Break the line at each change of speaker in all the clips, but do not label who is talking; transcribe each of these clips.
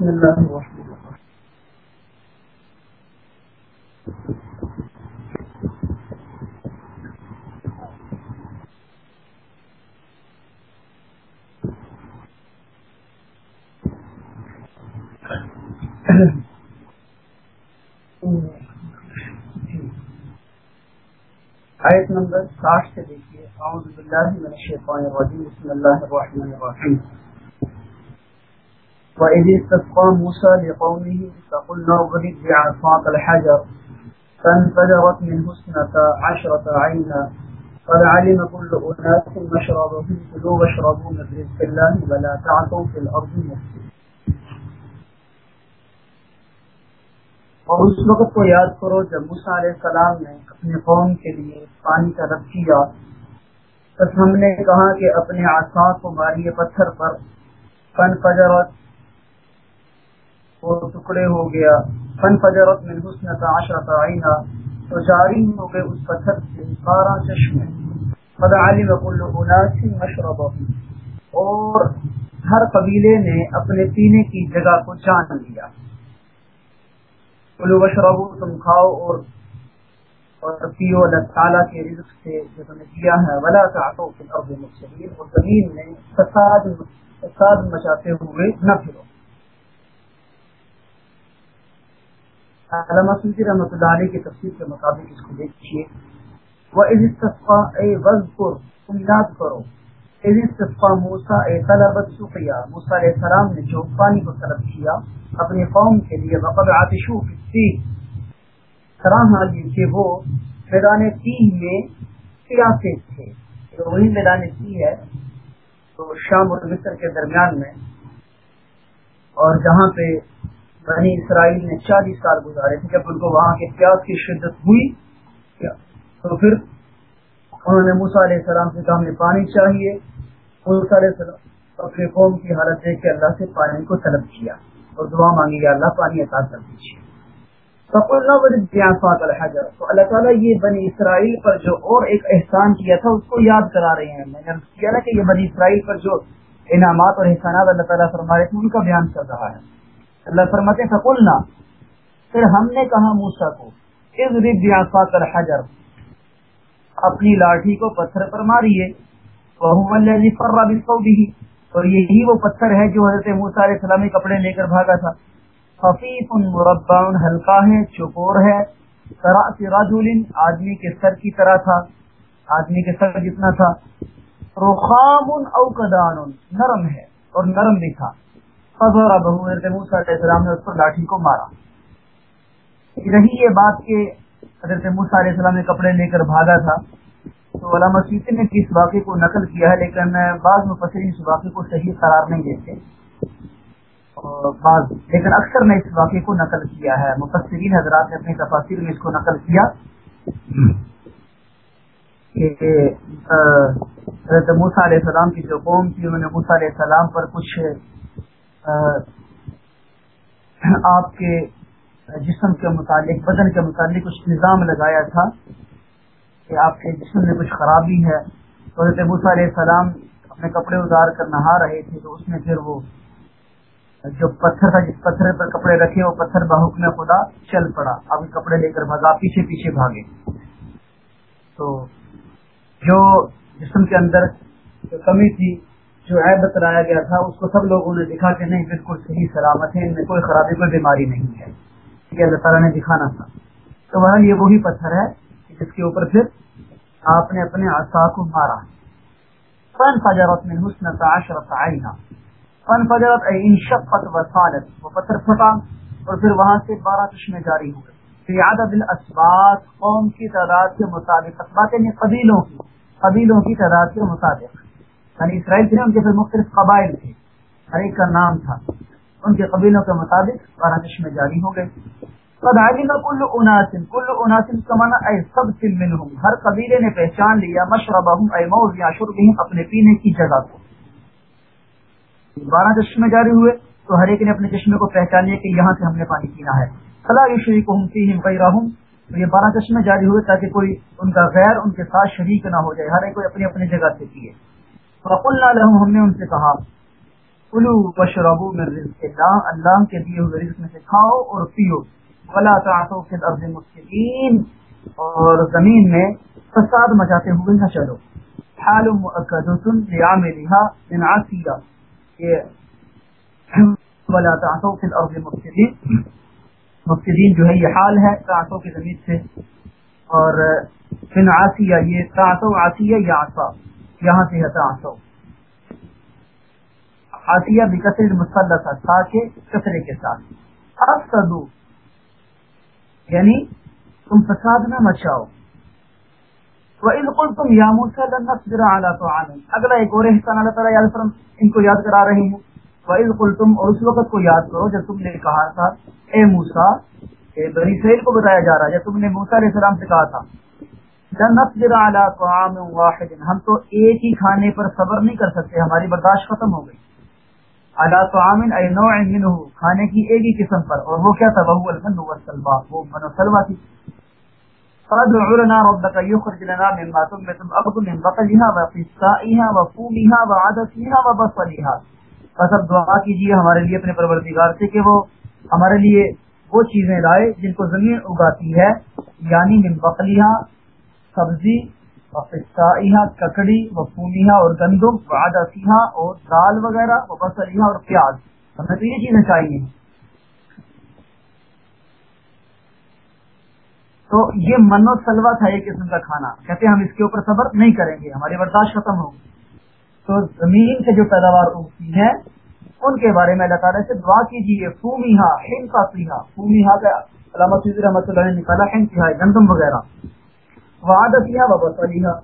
بسم الله الرحمن آیت نمبر ساٹھ سے دیکھیے۔ اعوذ باللہ من الشیطان الرجیم۔ بسم اللہ الرحمن الرحیم۔ وَإِذِ اسْتَسْقَى مُوسَى لِقَوْمِهِ فَقُلْنَا اضْرِبْ بِعَصَاكَ الْحَجَرَ فَانْفَجَرَتْ مِنْهُ اثْنَتَا عَشْرَةَ عَيْنًا قَدْ عَلِمَ كُلُّ أُنَاسٍ مَشْرَبَهُمْ كُلُوا وَاشْرَبُوا مِنْ رِزْقِ اللَّهِ وَلَا تَعْثَوْا فِي الْأَرْضِ مُفْسِدِينَ۔ اور اس وقت کو یاد کرو جب موسیٰ علیہ السلام نے اپنے قوم کے لیے پانی کا رب کیا بس ہم نے کہا کہ اپنے آسان کو ماریے پتھر پر۔ فن فجرت وہ ٹکڑے ہو گیا۔ فن فجرت میں حسن عشرت آئینہ تو جاری ہو گئے اس پتھر سے بارہ چشمے۔ خدا علی وکل اناسی مشرب اور ہر قبیلے نے اپنے پینے کی جگہ کو جان لیا۔ کلو بشربو تم کھاؤ اور اور پیو۔ اللہ تعالیٰ کے رزق سے جو تم نے کیا ہے۔ ولا تعطو فی الارض مفسدین اور زمین میں فساد فساد مچاتے ہوئے نہ پھرو۔ علامہ سلطی رحمۃ اللہ علیہ کی تفسیر کے مطابق اس کو دیکھیے وہ از استفا، اے وزقر تم یاد کرو۔ از استفا موسا اے طلبت سقیا۔ موسا علیہ السلام نے جو پانی کو طلب کیا اپنی قوم کے لیے وقت آتشو کی سراہا یہ کہ وہ میدان تیہ میں پیاسے تھے۔ وہی میدان تی ہے، تو شام اور مصر کے درمیان میں اور جہاں پہ بنی اسرائیل نے چالیس سال گزارے تھے، جب ان کو وہاں کے پیاس کی شدت ہوئی تو پھر انہوں نے موسا علیہ السلام سے کہا، ہمیں پانی چاہیے۔ موسا علیہ السلام اپنے قوم کی حالت دیکھ کے اللہ سے پانی کو طلب کیا اور دعا مانگی اللہ، پانی عطا کر دیجیے۔ تو اللہ تعالیٰ یہ بنی اسرائیل پر جو اور ایک احسان کیا تھا، اس کو یاد کرا رہے ہیں۔ میں نے کیا نا کہ یہ بنی اسرائیل پر جو انعامات اور احسانات اللہ تعالیٰ فرما رہے تھے، ان کا بیان چل رہا ہے۔ اللہ فرماتے فقلنا۔ پھر ہم نے کہا موسا کو کر حجر اپنی لاٹھی کو پتھر پر ماریے۔ اور یہی وہ پتھر ہے جو حضرت موسا علیہ السلامی کپڑے لے کر بھاگا تھا۔ حفیف مربع ہلکا ہے چکور ہے۔ آدمی کے سر کی طرح تھا۔ آدمی کے سر جتنا تھا۔ رخام او کدان نرم ہے اور نرم بھی تھا۔ موسیٰ علیہ السلام نے اس پر لاٹھی کو مارا۔ رہی یہ بات کہ حضرت موسیٰ علیہ السلام نے کپڑے لے کر بھاگا تھا، تو علامہ سیتی نے اس واقعے کو نقل کیا ہے، لیکن بعض مفسرین اس واقعے کو صحیح قرار نہیں دیتے۔ اور بعض، لیکن اکثر نے اس واقعے کو نقل کیا ہے۔ مفسرین حضرات نے اپنی تفاصر میں اس کو نقل کیا۔ کہ حضرت موسیٰ علیہ السلام کی جو قوم تھی، انہوں نے موسیٰ علیہ السلام پر کچھ آپ کے جسم کے متعلق، بدن کے متعلق کچھ نظام لگایا تھا کہ آپ کے جسم میں کچھ خرابی ہے۔ تو حضرت موسیٰ علیہ السلام اپنے کپڑے اتار کر نہا رہے تھے تو اس میں پھر وہ جو پتھر تھا، جس پتھر پر کپڑے رکھے، وہ پتھر بحکم خدا چل پڑا۔ اب کپڑے لے کر بھاگا، پیچھے پیچھے بھاگے۔ تو جو جسم کے اندر جو کمی تھی جو عیب بتلایا گیا تھا، اس کو سب لوگوں نے دکھا کہ نہیں، بالکل صحیح سلامت ہے ان میں کوئی خرابی، کوئی بیماری نہیں ہے۔ یہ اللہ تعالیٰ نے دکھانا تھا۔ تو وہ یہ وہی پتھر ہے جس کے اوپر پھر آپ نے اپنے آسا کو مارا۔ فن فجرت میں حسن تعاشرت آئینہ فن فجرت ان شقت وہ پتھر پھٹا اور پھر وہاں سے بارہ چشمے جاری ہوئے عدد الاسبات قوم کی تعداد کے مطابق اسبات یعنی قبیلوں کی قبیلوں کی تعداد کے مطابق۔ یعنی اسرائیل تھے ان کے پھر مختلف قبائل تھے۔ ہر ایک کا نام تھا۔ ان کے قبیلوں کے مطابق بارہ چشمے جاری ہو گئے۔ کل اناسن کل اناسن کا مانا اے سب سلم ہر قبیلے نے پہچان لیا مشربہ اے موز یا اپنے پینے کی جگہ کو۔ بارہ چشمے جاری ہوئے تو ہر ایک نے اپنے چشمے کو پہچان لیا کہ یہاں سے ہم نے پانی پینا ہے۔ صلاح شریک ہوں فیہم تو یہ بارہ چشمے جاری ہوئے تاکہ کوئی ان کا غیر ان کے ساتھ شریک نہ ہو جائے۔ ہر ایک کوئی اپنی اپنی جگہ سے پیے۔ فقلنا لهم، ہم نے ان سے کہا کلو بشربو میں رزق اللہ اللہ کے دیے ہوئے رزق میں سے کھاؤ اور پیو۔ ولا تعصوا في الارض مفسدين اور زمین میں فساد مچاتے ہوئے نہ چلو۔ حال مؤکدۃ لعاملها من عصيا کہ ولا تعصوا في الارض مفسدين مفسدين جو ہے، یہ حال ہے تعصوا کی زمین سے۔ اور من عصيا یہ تعصوا عصيا یا عصا۔ یہاں سے ہے تعصوا آسیہ بکثر مسلط تھا کے کثرے کے ساتھ۔ افسدو یعنی تم فساد نہ مچاؤ۔ وَإِذْ قُلْتُمْ يَا مُوسَى لَن نَصْبِرَ عَلَى طَعَامٍ۔ اگلا ایک اور احسان اللہ تعالیٰ یاد فرم ان کو یاد کرا رہے ہیں۔ وَإِذْ قُلْتُمْ، اور اس وقت کو یاد کرو جب تم نے کہا تھا، اے موسیٰ، اے بنی اسرائیل کو بتایا جا رہا ہے جب تم نے موسیٰ علیہ السلام سے کہا تھا۔ نَصْبِرَ عَلَى طَعَامٍ وَاحِدٍ. ہم تو ایک ہی کھانے پر صبر نہیں کر سکتے، ہماری برداشت ختم ہو گئی۔ ادا تو عامن اے نو کھانے کی ایک ہی قسم پر۔ اور وہ کیا تھا؟ وہ المن والسلوا وہ من سلوا تھی۔ فادع لنا ربك يخرج لنا مما تنبت الارض من بقلها وقصائها وفومها وعدسها وبصلها۔ بس اب دعا کیجیے ہمارے لیے اپنے پروردگار سے کہ وہ ہمارے لیے وہ چیزیں لائے جن کو زمین اگاتی ہے یعنی من بقلیہ سبزی ککڑی و اور گندم و سیاح اور دال وغیرہ و بسریہ اور پیاز۔ ہمیں تو یہ چیزیں چاہیے۔ تو یہ من و سلوا تھا ایک قسم کا کھانا۔ کہتے ہم اس کے اوپر صبر نہیں کریں گے، ہماری برداشت ختم ہوگی تو زمین سے جو پیداوار اگتی ہے، ان کے بارے میں اللہ تعالیٰ سے دعا کیجیے فومیہ ہند کا سیاح فومیہ کا علامت رحمۃ اللہ نے نکالا، ہند گندم وغیرہ۔ وعدتها وبصلها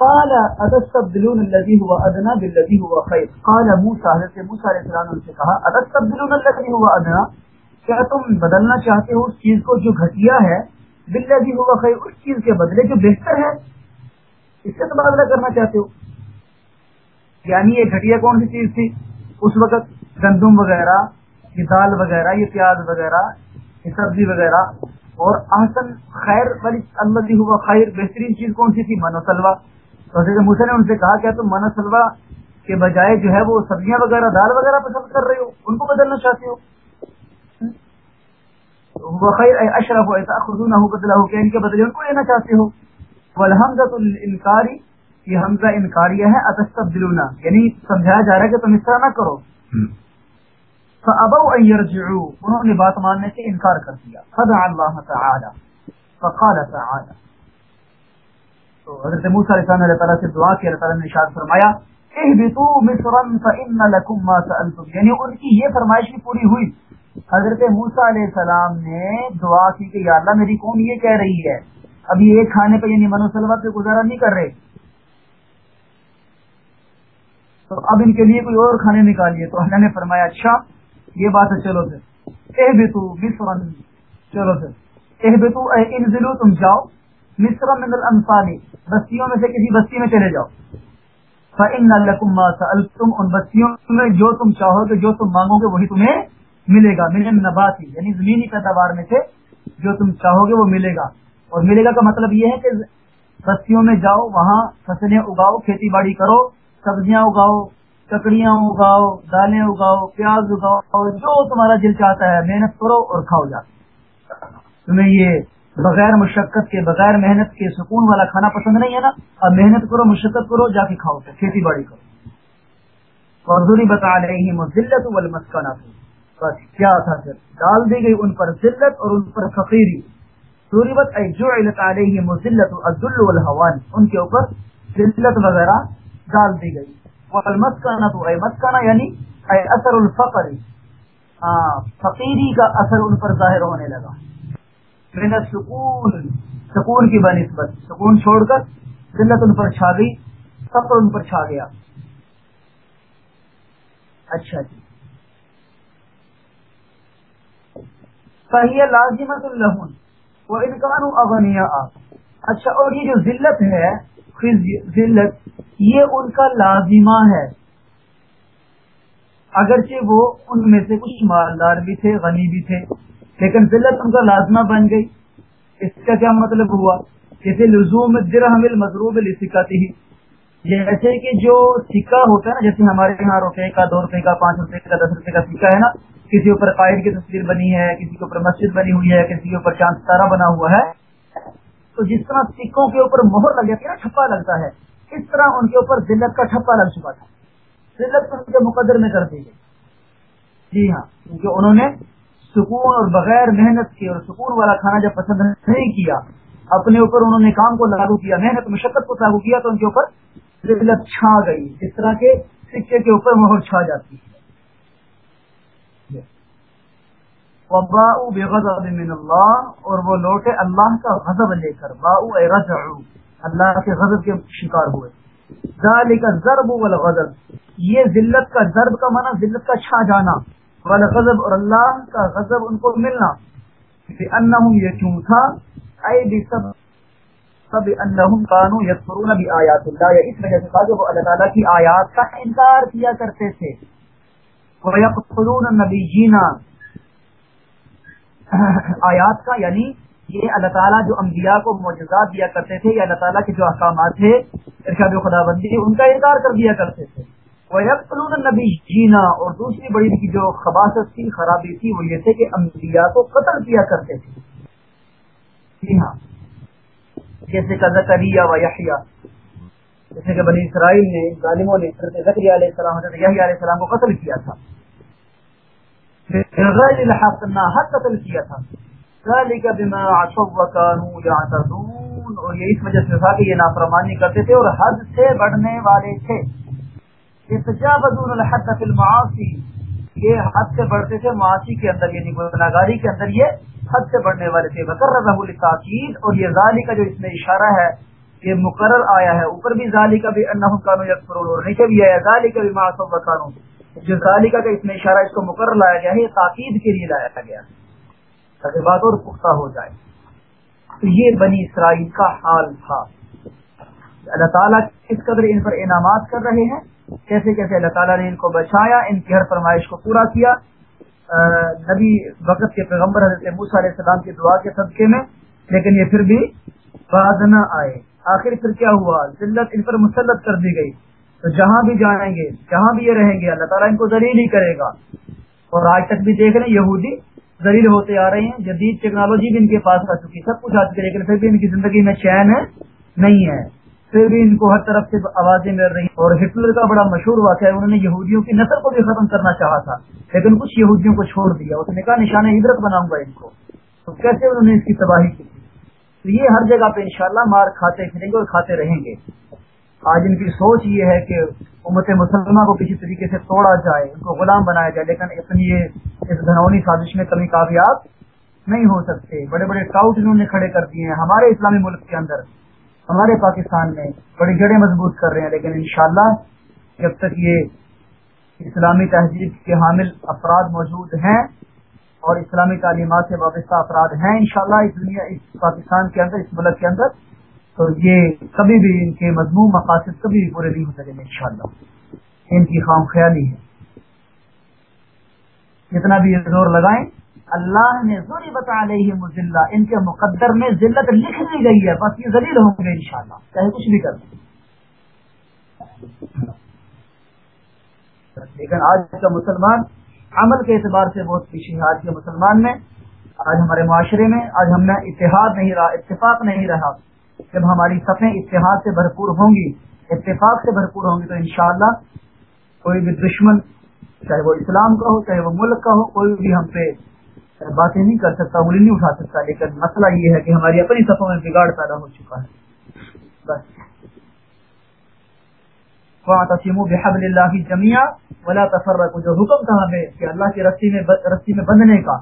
قال اتستبدلون الذي هو ادنى بالذي هو خير؟ قال موسى، حضرت موسی علیہ السلام نے کہا اتستبدلون الذي هو ادنى کیا تم بدلنا چاہتے ہو اس چیز کو جو گھٹیا ہے؟ بالذي هو خير؟ اس چیز کے بدلے جو بہتر ہے؟ اس سے تبادلہ کرنا چاہتے ہو؟ یعنی یہ گھٹیا کون سی چیز تھی؟ اس وقت گندم وغیرہ یہ دال وغیرہ، یہ پیاز وغیرہ، یہ سبزی وغیرہ اور احسن خیر والی اللہ ہوا خیر بہترین چیز کون سی تھی؟ منوسلوا تو حضرت موسیٰ نے ان سے کہا کیا تم منوسلوا کے بجائے جو ہے وہ سبزیاں وغیرہ، دال وغیرہ پسند کر رہے ہو، ان کو بدلنا چاہتے ہو۔ خیر اشرف ہو ایسا خزون بدلا ہو کہ ان کے بدلے ان کو لینا چاہتے ہو۔ الحمد انکاری یہ حمزہ انکاریہ ہے اتستب دلونا یعنی سمجھایا جا رہا ہے کہ تم اس طرح نہ کرو۔ فابوا ان يرجعوا۔ انہوں نے بات ماننے سے انکار کر دیا۔ فدع اللہ تعالی فقال تعالی تو حضرت موسی علیہ السلام نے اللہ تعالی سے دعا کی، اللہ تعالی نے ارشاد فرمایا، اهبطوا مصرا فان لكم ما سالتم یعنی ان کی یہ فرمائش بھی پوری ہوئی۔ حضرت موسی علیہ السلام نے دعا کی کہ یا اللہ میری قوم یہ کہہ رہی ہے؟ ابھی ایک کھانے پہ یعنی منو سلوت سے گزارا نہیں کر رہے۔ تو اب ان کے لیے کوئی اور کھانے نکالیے۔ تو اللہ نے فرمایا اچھا یہ بات ہے، چلو پھر اے بتو مصر چلو پھر اے بتو اے انزلو، تم جاؤ۔ مصر من الانصاری، بستیوں میں سے کسی بستی میں چلے جاؤ۔ فَإِنَّ لَكُمْ مَا سَأَلْتُمْ، ان بستیوں میں جو تم چاہو گے، جو تم مانگو گے، وہی تمہیں ملے گا۔ من النباتی یعنی زمینی پیداوار میں سے جو تم چاہو گے، وہ ملے گا۔ اور ملے گا کا مطلب یہ ہے کہ بستیوں میں جاؤ، وہاں فصلیں اگاؤ، کھیتی باڑی کرو، سبزیاں اگاؤ ککڑیاں اگاؤ دالیں اگاؤ، پیاز اگاؤ اور جو تمہارا دل چاہتا ہے، محنت کرو اور کھاؤ جا۔ تمہیں یہ بغیر مشقت کے، بغیر محنت کے سکون والا کھانا پسند نہیں ہے نا؟ اب محنت کرو، مشقت کرو، جا کے کھاؤ، کھیتی باڑی کرو۔ اور بتا رہی ذلت والمسکنہ بس کیا تھا؟ پھر ڈال دی گئی ان پر ذلت اور ان پر فقیری۔ دوری بت جو علیہ مزلت عبد الحوان ان کے اوپر ذلت وغیرہ ڈال دی گئی۔ مسکانہ تو اے مسکانہ یعنی اے اثر الفقر. فقیری کا اثر ان پر ظاہر ہونے لگا. من سکون سکون کی بنسبت سکون چھوڑ کر ذلت ان پر چھا گئی، فقر ان پر چھا گیا. اچھا جی. صحیح لازمت الحن وہ انکان اغنیا اچھا اور یہ جو ذلت ہے ذلت، یہ ان کا لازمہ ہے۔ اگرچہ وہ ان میں سے کچھ مالدار بھی تھے، غنی بھی تھے، لیکن ذلت ان کا لازمہ بن گئی۔ اس کا کیا مطلب ہوا؟ جیسے لزوم درہم المضروب لسکاتی ہی جیسے کہ جو سکہ ہوتا ہے نا، جیسے ہمارے یہاں روپے کا، دو روپے کا، پانچ روپے کا، دس روپے کا سکہ ہے نا، کسی اوپر قائد کی تصویر بنی ہے، کسی کے اوپر مسجد بنی ہوئی ہے، کسی کے اوپر چاند ستارہ بنا ہوا ہے تو جس طرح سکوں کے اوپر مہر لگ جاتی ہے نا، ٹھپا لگتا ہے۔ اس طرح ان کے اوپر ذلت کا ٹھپا لگ چکا تھا۔ ذلت ان کے مقدر میں کر دی گئی۔ جی ہاں کیونکہ انہوں نے سکون اور بغیر محنت کے اور سکون والا کھانا جب پسند نہیں کیا، اپنے اوپر انہوں نے کام کو لاگو کیا، محنت، مشقت کو لاگو کیا، تو ان کے اوپر ذلت چھا گئی۔ جس طرح کے سکے کے اوپر مہر چھا جاتی ہے۔ من اللہ اور وہ لوٹے اللہ کا غضب لے کر باؤ اللہ کے غضب کے شکار ہوئے۔ ذالک ضرب والغضب۔ یہ ذلت کا، ضرب کا معنی ذلت کا چھا جانا، والغضب اور اللہ کا غضب ان کو ملنا۔ انہم یہ کیوں تھا؟ اے بسبب سب انہم کانو یکفرون بی آیات اللہ یا اس وجہ سے تھا وہ اللہ تعالیٰ کی آیات کا انکار کیا کرتے تھے۔ وَيَقْتُلُونَ النَّبِيِّينَ آیات کا یعنی یہ اللہ تعالیٰ جو انبیاء کو معجزات دیا کرتے تھے یا اللہ تعالیٰ کے جو احکامات تھے، ارشاد خدا بندی ان کا انکار کر دیا کرتے تھے۔ وَيَقْتُلُونَ النَّبِيِّينَ، اور دوسری بڑی جو خباصت تھی، خرابی تھی، وہ یہ تھے کہ انبیاء کو قتل کیا کرتے تھے۔ جی ہاں۔ جیسے کہ زکریہ و یحییٰ، جیسے کہ بنی اسرائیل نے ظالموں نے حضرت زکریہ علیہ السلام، حضرت یحییٰ علیہ السلام کو قتل کیا تھا۔ غیر الحق حق قتل کیا تھا ذالک بما عصوا وكانوا يعتدون. اور یہ اس وجہ سے تھا کہ یہ نافرمانی کرتے تھے اور حد سے بڑھنے والے تھے. استجابون الحد فی المعاصی. یہ حد سے بڑھتے تھے معاشی کے اندر یعنی گناہگاری کے اندر یہ حد سے بڑھنے والے تھے. بکر رض تاکید اور یہ ظالی کا جو اس میں اشارہ ہے، یہ مقرر آیا ہے. اوپر بھی ظالی کا بھی انہم کانو یکفرون اور نیچے بھی آیا ظالی کا بھی معصوم بکانو جو ظالی کا اس میں اشارہ اس کو مقرر لایا گیا ہے، یہ تاکید کے لیے لایا گیا۔ تاکہ بات اور پختہ ہو جائے۔ تو یہ بنی اسرائیل کا حال تھا۔ اللہ تعالیٰ کس قدر ان پر انعامات کر رہے ہیں۔ کیسے کیسے اللہ تعالیٰ نے ان کو بچایا، ان کی ہر فرمائش کو پورا کیا۔ نبی وقت کے پیغمبر حضرت موسیٰ علیہ السلام کی دعا کے صدقے میں، لیکن یہ پھر بھی بعد نہ آئے۔ آخر پھر کیا ہوا؟ ذلت ان پر مسلط کر دی گئی۔ تو جہاں بھی جائیں گے، جہاں بھی یہ رہیں گے، اللہ تعالیٰ ان کو ذلیل ہی کرے گا۔ اور آج تک بھی دیکھ رہے ہیں یہودی ذلیل ہوتے آ رہے ہیں، جدید ٹیکنالوجی بھی ان کے پاس آ چکی، سب کچھ آ چکی، لیکن پھر بھی ان کی زندگی میں چین ہے، نہیں ہے۔ پھر بھی ان کو ہر طرف سے آوازیں مل رہی اور ہٹلر کا بڑا مشہور واقعہ ہے، انہوں نے یہودیوں کی نسل کو بھی ختم کرنا چاہا تھا، لیکن کچھ یہودیوں کو چھوڑ دیا۔ اس نے کہا، نشان عبرت بناؤں گا ان کو۔ تو کیسے انہوں نے اس کی تباہی کی؟ تو یہ ہر جگہ پہ انشاءاللہ مار کھاتے پھریں گے اور کھاتے رہیں گے۔ آج ان کی سوچ یہ ہے کہ امت مسلمہ کو کسی طریقے سے توڑا جائے، ان کو غلام بنایا جائے، لیکن اپنی یہ اس گھنونی سازش میں کبھی کامیاب نہیں ہو سکتے۔ بڑے بڑے ٹاؤٹ انہوں نے کھڑے کر دیے ہیں ہمارے اسلامی ملک کے اندر، ہمارے پاکستان میں۔ بڑی جڑیں مضبوط کر رہے ہیں، لیکن انشاءاللہ جب تک یہ اسلامی تہذیب کے حامل افراد موجود ہیں اور اسلامی تعلیمات سے وابستہ افراد ہیں، انشاءاللہ اس دنیا، اس پاکستان کے اندر، اس ملک کے اندر تو یہ کبھی بھی ان کے مضمون مقاصد کبھی بھی پورے نہیں ہو سکیں گے ان کی خام خیالی ہے۔ جتنا بھی یہ زور لگائیں، اللہ نے ضروری بتا رہی ہے ان کے مقدر میں ذلت لکھ دی گئی ہے، بس یہ ذلیل ہوں گے انشاءاللہ۔ چاہے کچھ بھی کر دیں۔ لیکن آج کا مسلمان عمل کے اعتبار سے بہت پیچھے ہے۔ آج کے مسلمان میں، آج ہمارے معاشرے میں، آج ہم نے اتحاد نہیں رہا، اتفاق نہیں رہا۔ جب ہماری سفیں اتحاد سے بھرپور ہوں گی، اتفاق سے بھرپور ہوں گی، تو انشاءاللہ کوئی بھی دشمن، چاہے وہ اسلام کا ہو، چاہے وہ ملک کا ہو، کوئی بھی ہم پہ باتیں نہیں کر سکتا، انگلی نہیں اٹھا سکتا، لیکن مسئلہ یہ ہے کہ ہماری اپنی صفوں میں بگاڑ پیدا ہو چکا ہے۔ بس۔ بحبل اللہ جمیا ولا تفرق جو حکم تھا ہمیں کہ اللہ کی رسی میں رسی میں بندھنے کا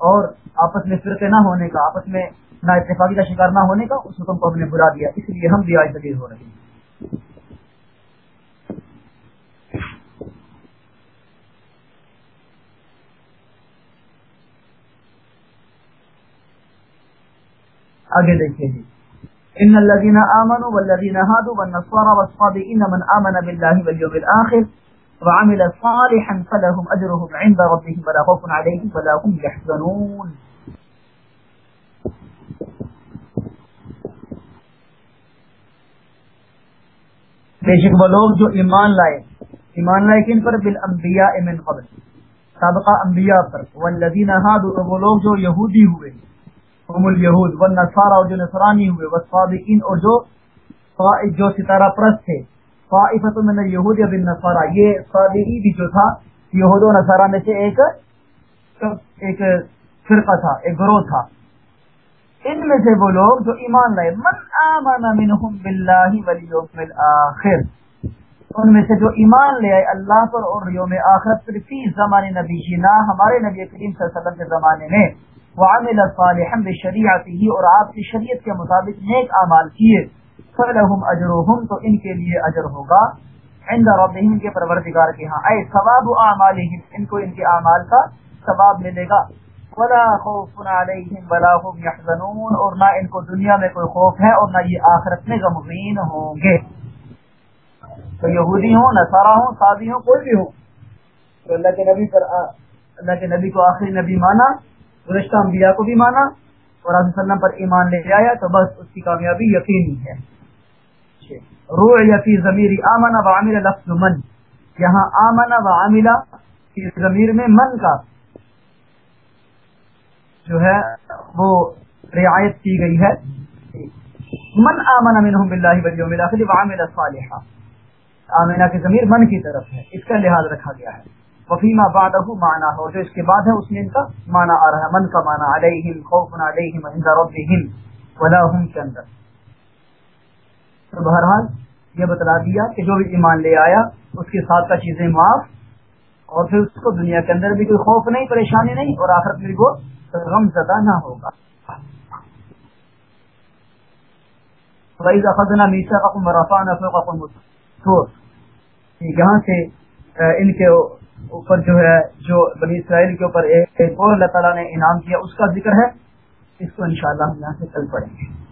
اور آپس میں فرقے نہ ہونے کا، آپس میں نہ اتفاقی کا شکار نہ ہونے کا، اس حکم کو ہم نے برا دیا، اس لیے ہم بھی آج تدیر ہو رہے ہیں۔ آگے دیکھیں جی۔ ان الذين امنوا والذين هادوا والنصارى والصابئين من امن بالله واليوم الاخر وعمل صالحا فلهم اجرهم عند ربهم ولا خوف عليهم ولا هم يحزنون بے شک وہ لوگ جو ایمان لائے ایمان لائے کن پر؟ بالانبیاء من قبل۔ سابقہ انبیاء پر۔ والذین هادوا وہ لوگ جو یہودی ہوئے۔ هم الیہود والنصارى اور جو نصرانی ہوئے والصابئین اور جو جو ستارہ پرست تھے۔ فائفۃ من الیہود بالنصارى یہ صابئی بھی جو تھا، یہود و نصارہ میں سے ایک ایک فرقہ تھا، ایک گروہ تھا۔ ان میں سے وہ لوگ جو ایمان لائے، من آمن منہم باللہ والیوم الاخر ان میں سے جو ایمان لے آئے اللہ پر اور یوم آخرت پر، فی زمان نبی جینا ہمارے نبی کریم صلی اللہ علیہ وسلم کے زمانے میں۔ وعمل صالحا بشریعته اور آپ کی شریعت کے مطابق نیک اعمال کیے۔ فلہم اجرہم، تو ان کے لیے اجر ہوگا۔ عند ربهم کے پروردگار کے ہاں۔ اے ثواب اعمالہم، ان کو ان کے اعمال کا ثواب ملے گا۔ ولا خوف علیہم ولا هم يحزنون اور نہ ان کو دنیا میں کوئی خوف ہے اور نہ یہ آخرت میں غمگین ہوں گے۔ تو یہودی ہوں نصارا ہوں سادی ہوں، کوئی بھی ہوں۔ تو اللہ کے نبی پر آ... اللہ کے نبی کو آخری نبی مانا گزشتہ انبیاء کو بھی مانا، اور علیہ وسلم پر ایمان لے آیا، تو بس اس کی کامیابی یقینی ہے۔ روح یفی ضمیر آمن و عامل لفظ من۔ یہاں آمن و عاملہ کی ضمیر میں من کا۔ جو ہے وہ رعایت کی گئی ہے۔ من آمن منہم باللہ والیوم الاخر وعمل صالحا۔ آمنہ کی ضمیر من کی طرف ہے، اس کا لحاظ رکھا گیا ہے۔ وفیما بعدہ معنی ہو جو اس کے بعد ہے، اس میں ان کا معنی آ رہا ہے۔ من کا معنی علیہم، خوف علیہم عند ربہم، ولا هم کے اندر تو بہرحال یہ بتلا دیا کہ جو بھی ایمان لے آیا، اس کے ساتھ کا چیزیں معاف، اور پھر اس کو دنیا کے اندر بھی کوئی خوف نہیں، پریشانی نہیں، اور آخرت میں کو غم زدہ نہ ہوگا۔ یہاں سے ان کے اوپر جو ہے، جو بنی اسرائیل کے اوپر ایک اور اللہ تعالیٰ نے انعام کیا، اس کا ذکر ہے۔ اس کو انشاءاللہ ہم یہاں سے کل پڑیں گے۔